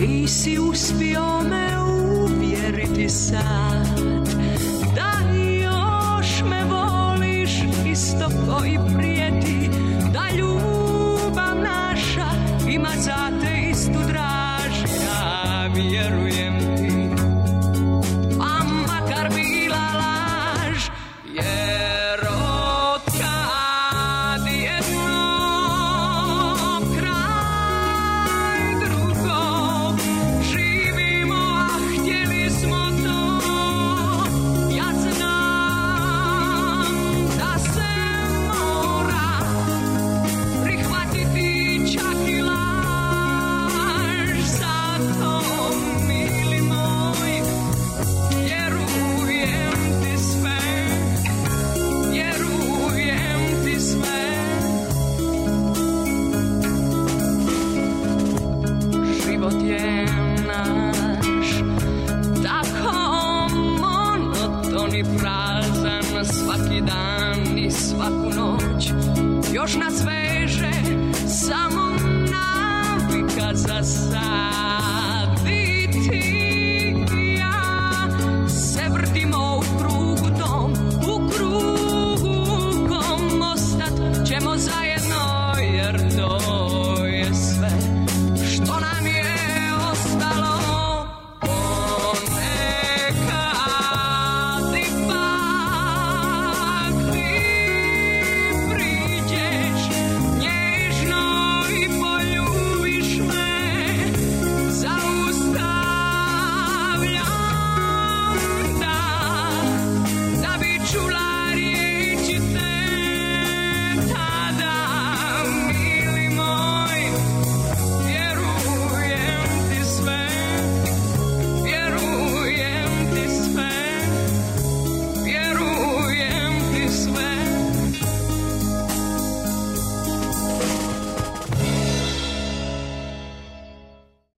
ti si uspio me uvjeriti sad. odjem Tako monoton i prazan Svaki dan i svaku noć. Još nas veže samo navika za sad. I ti i ja se vrtimo u krugu tom U krugu kom ostat ćemo zajedno.